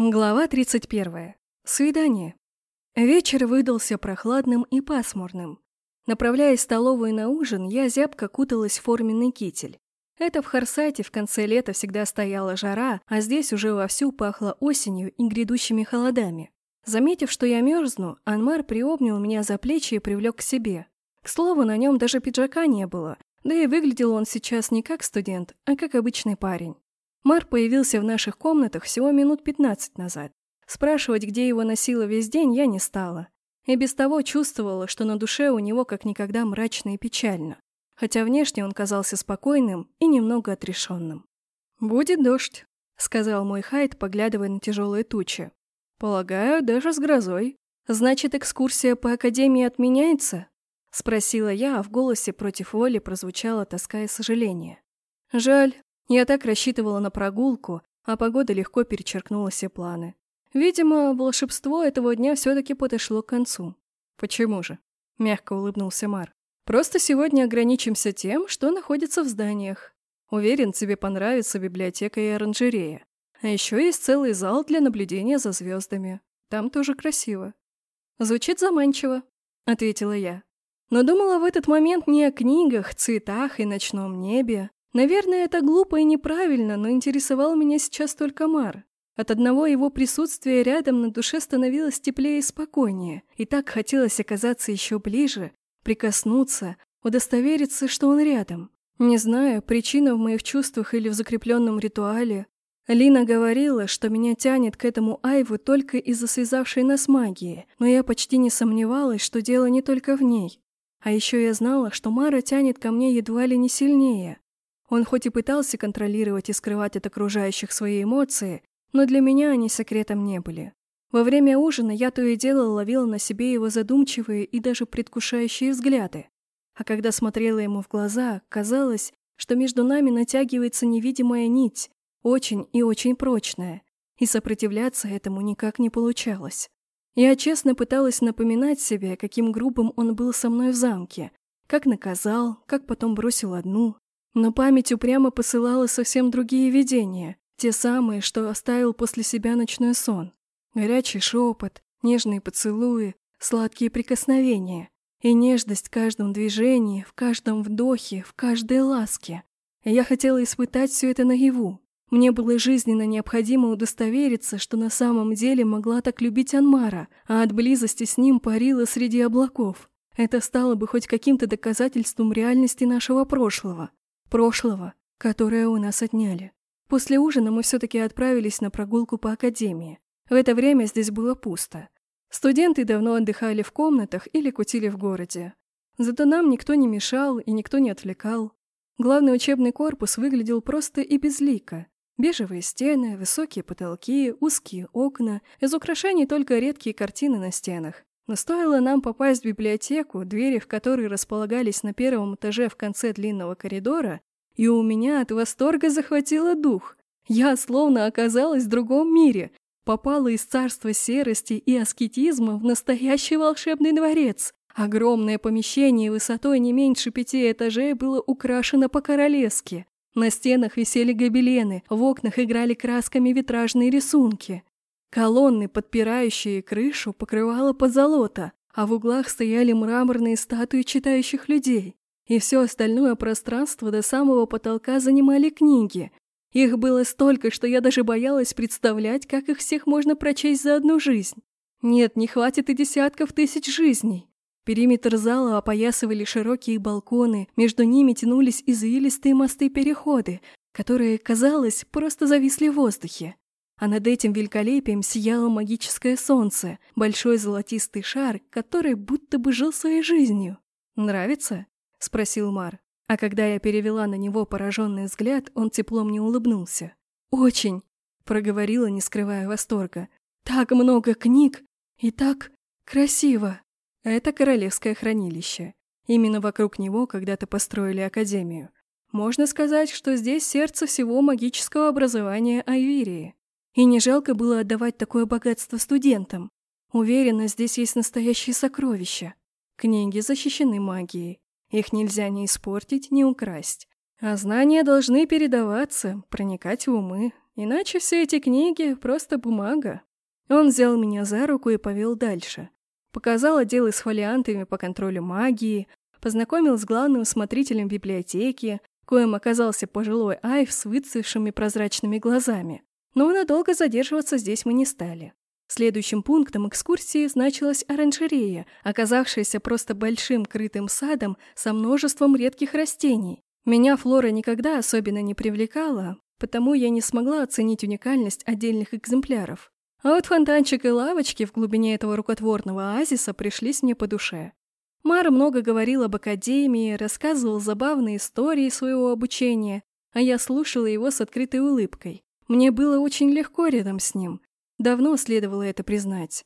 Глава 31. Свидание. Вечер выдался прохладным и пасмурным. Направляясь в столовую на ужин, я зябко куталась в форменный китель. Это в Харсайте в конце лета всегда стояла жара, а здесь уже вовсю пахло осенью и грядущими холодами. Заметив, что я мерзну, Анмар приобнял меня за плечи и привлек к себе. К слову, на нем даже пиджака не было, да и выглядел он сейчас не как студент, а как обычный парень. Мар появился в наших комнатах всего минут 15 назад. Спрашивать, где его носило весь день, я не стала. И без того чувствовала, что на душе у него как никогда мрачно и печально. Хотя внешне он казался спокойным и немного отрешенным. «Будет дождь», — сказал мой Хайд, поглядывая на тяжелые тучи. «Полагаю, даже с грозой. Значит, экскурсия по Академии отменяется?» — спросила я, а в голосе против воли прозвучала тоска и сожаление. «Жаль, я так рассчитывала на прогулку, а погода легко перечеркнула все планы. Видимо, волшебство этого дня все-таки подошло к концу. «Почему же?» – мягко улыбнулся Мар. «Просто сегодня ограничимся тем, что находится в зданиях. Уверен, тебе понравится библиотека и оранжерея. А еще есть целый зал для наблюдения за звездами. Там тоже красиво». «Звучит заманчиво», – ответила я. Но думала в этот момент не о книгах, цветах и ночном небе, Наверное, это глупо и неправильно, но интересовал меня сейчас только Мар. От одного его присутствия рядом на душе становилось теплее и спокойнее, и так хотелось оказаться еще ближе, прикоснуться, удостовериться, что он рядом. Не знаю, причина в моих чувствах или в закрепленном ритуале. Лина говорила, что меня тянет к этому Айву только из-за связавшей нас магии, но я почти не сомневалась, что дело не только в ней. А еще я знала, что Мара тянет ко мне едва ли не сильнее. Он хоть и пытался контролировать и скрывать от окружающих свои эмоции, но для меня они секретом не были. Во время ужина я то и дело ловила на себе его задумчивые и даже предвкушающие взгляды. А когда смотрела ему в глаза, казалось, что между нами натягивается невидимая нить, очень и очень прочная, и сопротивляться этому никак не получалось. Я честно пыталась напоминать себе, каким грубым он был со мной в замке, как наказал, как потом бросил одну, но память упрямо посылала совсем другие видения, те самые, что оставил после себя ночной сон. Горячий шепот, нежные поцелуи, сладкие прикосновения и нежность в каждом движении, в каждом вдохе, в каждой ласке. Я хотела испытать все это наяву. Мне было жизненно необходимо удостовериться, что на самом деле могла так любить Анмара, а от близости с ним парила среди облаков. Это стало бы хоть каким-то доказательством реальности нашего прошлого прошлого, которое у нас отняли. После ужина мы все-таки отправились на прогулку по академии. В это время здесь было пусто. Студенты давно отдыхали в комнатах или кутили в городе. Зато нам никто не мешал и никто не отвлекал. Главный учебный корпус выглядел просто и безлико. Бежевые стены, высокие потолки, узкие окна, из украшений только редкие картины на стенах. Но стоило нам попасть в библиотеку, двери в которой располагались на первом этаже в конце длинного коридора, и у меня от восторга захватило дух. Я словно оказалась в другом мире, попала из царства серости и аскетизма в настоящий волшебный дворец. Огромное помещение высотой не меньше пяти этажей было украшено по-королевски. На стенах висели гобелены, в окнах играли красками витражные рисунки. Колонны, подпирающие крышу, покрывало позолота, а в углах стояли мраморные статуи читающих людей. И все остальное пространство до самого потолка занимали книги. Их было столько, что я даже боялась представлять, как их всех можно прочесть за одну жизнь. Нет, не хватит и десятков тысяч жизней. Периметр зала опоясывали широкие балконы, между ними тянулись извилистые мосты-переходы, которые, казалось, просто зависли в воздухе а над этим великолепием сияло магическое солнце, большой золотистый шар, который будто бы жил своей жизнью. «Нравится?» — спросил Мар. А когда я перевела на него пораженный взгляд, он тепло мне улыбнулся. «Очень!» — проговорила, не скрывая восторга. «Так много книг! И так красиво!» Это королевское хранилище. Именно вокруг него когда-то построили академию. Можно сказать, что здесь сердце всего магического образования Айвирии. И не жалко было отдавать такое богатство студентам. Уверена, здесь есть настоящие сокровища. Книги защищены магией. Их нельзя ни испортить, ни украсть. А знания должны передаваться, проникать в умы. Иначе все эти книги — просто бумага. Он взял меня за руку и повел дальше. Показал отделы с фолиантами по контролю магии, познакомил с главным смотрителем библиотеки, коим оказался пожилой Айв с выцвевшими прозрачными глазами. Но надолго задерживаться здесь мы не стали. Следующим пунктом экскурсии значилась оранжерея, оказавшаяся просто большим крытым садом со множеством редких растений. Меня флора никогда особенно не привлекала, потому я не смогла оценить уникальность отдельных экземпляров. А вот фонтанчик и лавочки в глубине этого рукотворного оазиса пришлись мне по душе. Мар много говорил об академии, рассказывал забавные истории своего обучения, а я слушала его с открытой улыбкой. Мне было очень легко рядом с ним. Давно следовало это признать.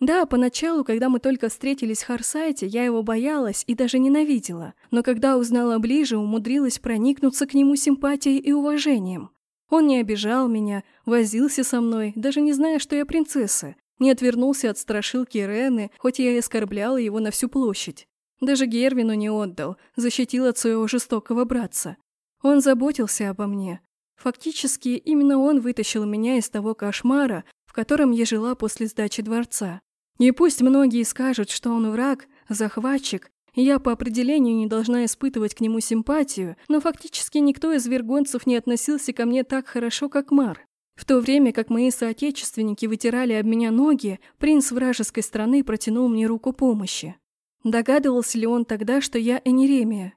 Да, поначалу, когда мы только встретились в Харсайте, я его боялась и даже ненавидела, но когда узнала ближе, умудрилась проникнуться к нему симпатией и уважением. Он не обижал меня, возился со мной, даже не зная, что я принцесса, не отвернулся от страшилки Рены, хоть я и оскорбляла его на всю площадь. Даже Гервину не отдал, защитил от своего жестокого братца. Он заботился обо мне. Фактически, именно он вытащил меня из того кошмара, в котором я жила после сдачи дворца. И пусть многие скажут, что он враг, захватчик, и я по определению не должна испытывать к нему симпатию, но фактически никто из вергонцев не относился ко мне так хорошо, как Мар. В то время как мои соотечественники вытирали об меня ноги, принц вражеской страны протянул мне руку помощи. Догадывался ли он тогда, что я Энеремия?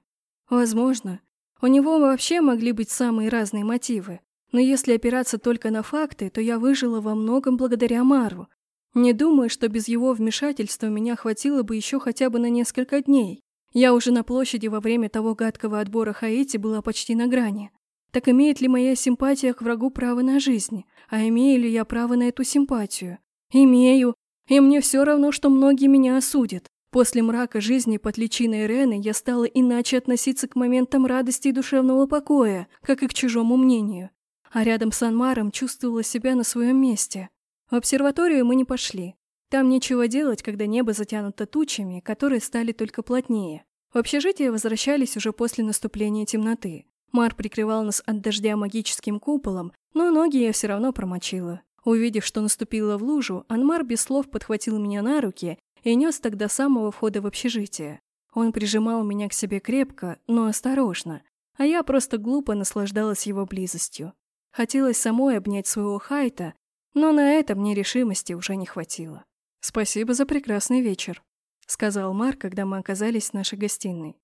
Возможно. У него вообще могли быть самые разные мотивы. Но если опираться только на факты, то я выжила во многом благодаря Мару, не думаю, что без его вмешательства меня хватило бы еще хотя бы на несколько дней. Я уже на площади во время того гадкого отбора Хаити была почти на грани. Так имеет ли моя симпатия к врагу право на жизнь? А имею ли я право на эту симпатию? Имею. И мне все равно, что многие меня осудят. После мрака жизни под личиной Рены я стала иначе относиться к моментам радости и душевного покоя, как и к чужому мнению. А рядом с Анмаром чувствовала себя на своем месте. В обсерваторию мы не пошли. Там нечего делать, когда небо затянуто тучами, которые стали только плотнее. В общежитие возвращались уже после наступления темноты. Мар прикрывал нас от дождя магическим куполом, но ноги я все равно промочила. Увидев, что наступила в лужу, Анмар без слов подхватил меня на руки и нес до самого входа в общежитие. Он прижимал меня к себе крепко, но осторожно, а я просто глупо наслаждалась его близостью. Хотелось самой обнять своего Хайта, но на это мне решимости уже не хватило. «Спасибо за прекрасный вечер», — сказал Марк, когда мы оказались в нашей гостиной.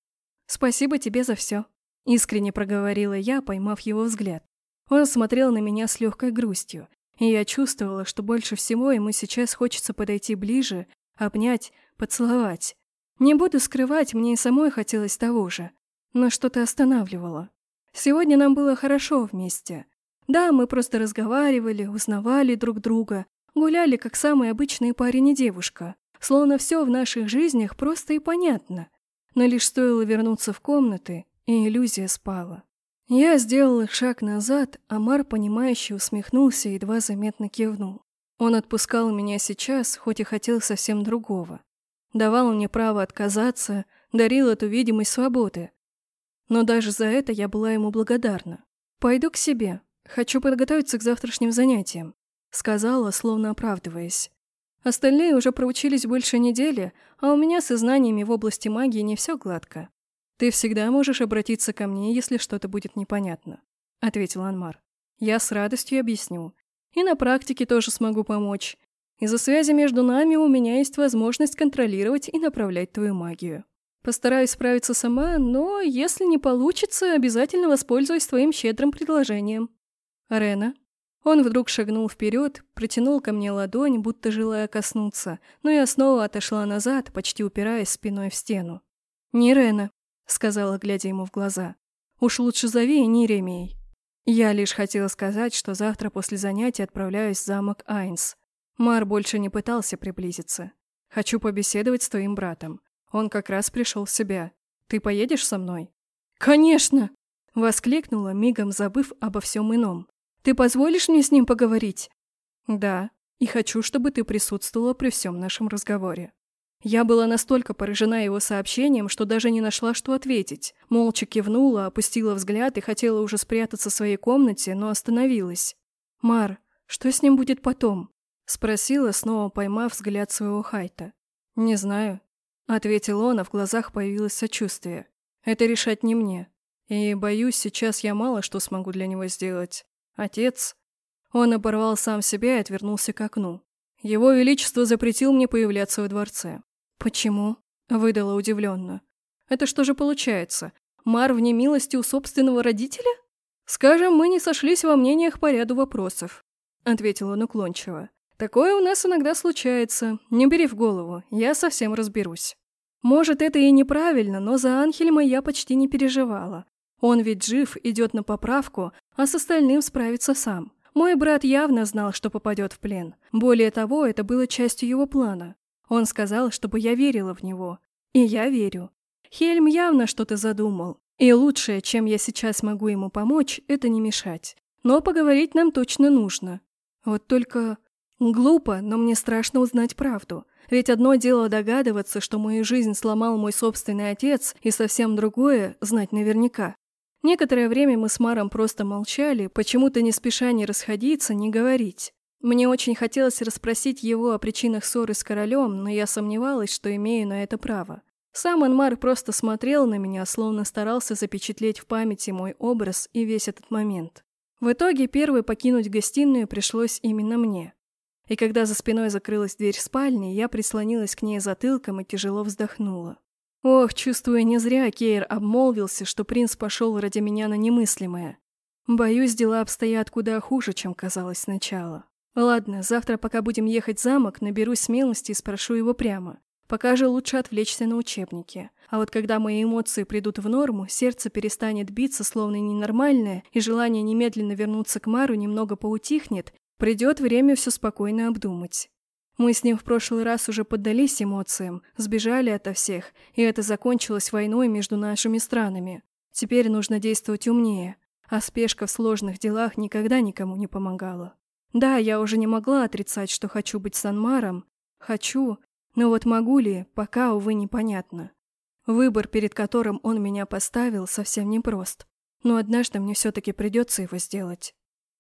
«Спасибо тебе за все», — искренне проговорила я, поймав его взгляд. Он смотрел на меня с легкой грустью, и я чувствовала, что больше всего ему сейчас хочется подойти ближе, обнять, поцеловать. Не буду скрывать, мне и самой хотелось того же, но что-то останавливало. Сегодня нам было хорошо вместе, да, мы просто разговаривали, узнавали друг друга, гуляли как самый обычный парень и девушка, словно все в наших жизнях просто и понятно. Но лишь стоило вернуться в комнаты, и иллюзия спала. Я сделал шаг назад, а Мар, понимающе усмехнулся и едва заметно кивнул. Он отпускал меня сейчас, хоть и хотел совсем другого. Давал мне право отказаться, дарил эту видимость свободы. Но даже за это я была ему благодарна. «Пойду к себе», «Хочу подготовиться к завтрашним занятиям», — сказала, словно оправдываясь. «Остальные уже проучились больше недели, а у меня со знаниями в области магии не все гладко. Ты всегда можешь обратиться ко мне, если что-то будет непонятно», — ответил Анмар. «Я с радостью объясню. И на практике тоже смогу помочь. Из-за связи между нами у меня есть возможность контролировать и направлять твою магию. Постараюсь справиться сама, но если не получится, обязательно воспользуюсь твоим щедрым предложением». «Рена?» Он вдруг шагнул вперед, протянул ко мне ладонь, будто желая коснуться, но я снова отошла назад, почти упираясь спиной в стену. «Не Рена», — сказала, глядя ему в глаза. «Уж лучше зови Неремей». Я лишь хотела сказать, что завтра после занятий отправляюсь в замок Айнс. Мар больше не пытался приблизиться. «Хочу побеседовать с твоим братом. Он как раз пришел в себя. Ты поедешь со мной?» «Конечно!» — воскликнула, мигом забыв обо всем ином. Ты позволишь мне с ним поговорить?» «Да, и хочу, чтобы ты присутствовала при всем нашем разговоре». Я была настолько поражена его сообщением, что даже не нашла, что ответить. Молча кивнула, опустила взгляд и хотела уже спрятаться в своей комнате, но остановилась. «Мар, что с ним будет потом?» — спросила, снова поймав взгляд своего Хайта. «Не знаю», — ответил он, а в глазах появилось сочувствие. «Это решать не мне. И, боюсь, сейчас я мало что смогу для него сделать. Отец...» Он оборвал сам себя и отвернулся к окну. Его Величество запретил мне появляться во дворце. «Почему?» – выдала удивленно. «Это что же получается? Мар в немилости у собственного родителя?» «Скажем, мы не сошлись во мнениях по ряду вопросов», – ответил он уклончиво. «Такое у нас иногда случается. Не бери в голову, я совсем разберусь». Может, это и неправильно, но за Анхельма я почти не переживала. Он ведь жив, идет на поправку, а с остальным справится сам. Мой брат явно знал, что попадет в плен. Более того, это было частью его плана. Он сказал, чтобы я верила в него. И я верю. Хельм явно что-то задумал. И лучшее, чем я сейчас могу ему помочь, это не мешать. Но поговорить нам точно нужно. Вот только... Глупо, но мне страшно узнать правду. Ведь одно дело догадываться, что мою жизнь сломал мой собственный отец, и совсем другое — знать наверняка. Некоторое время мы с Маром просто молчали, почему-то не спеша не расходиться, не говорить. Мне очень хотелось расспросить его о причинах ссоры с королем, но я сомневалась, что имею на это право. Сам Анмар просто смотрел на меня, словно старался запечатлеть в памяти мой образ и весь этот момент. В итоге первой покинуть гостиную пришлось именно мне. И когда за спиной закрылась дверь спальни, я прислонилась к ней затылком и тяжело вздохнула. Ох, чувствуя, не зря Кейр обмолвился, что принц пошел ради меня на немыслимое. Боюсь, дела обстоят куда хуже, чем казалось сначала. Ладно, завтра, пока будем ехать замок, наберусь смелости и спрошу его прямо. Пока же лучше отвлечься на учебники. А вот когда мои эмоции придут в норму, сердце перестанет биться, словно ненормальное, и желание немедленно вернуться к Мару немного поутихнет, придет время все спокойно обдумать. Мы с ним в прошлый раз уже поддались эмоциям, сбежали ото всех, и это закончилось войной между нашими странами. Теперь нужно действовать умнее, а спешка в сложных делах никогда никому не помогала. Да, я уже не могла отрицать, что хочу быть Санмаром. Хочу, но вот могу ли, пока, увы, непонятно. Выбор, перед которым он меня поставил, совсем непрост. Но однажды мне все-таки придется его сделать.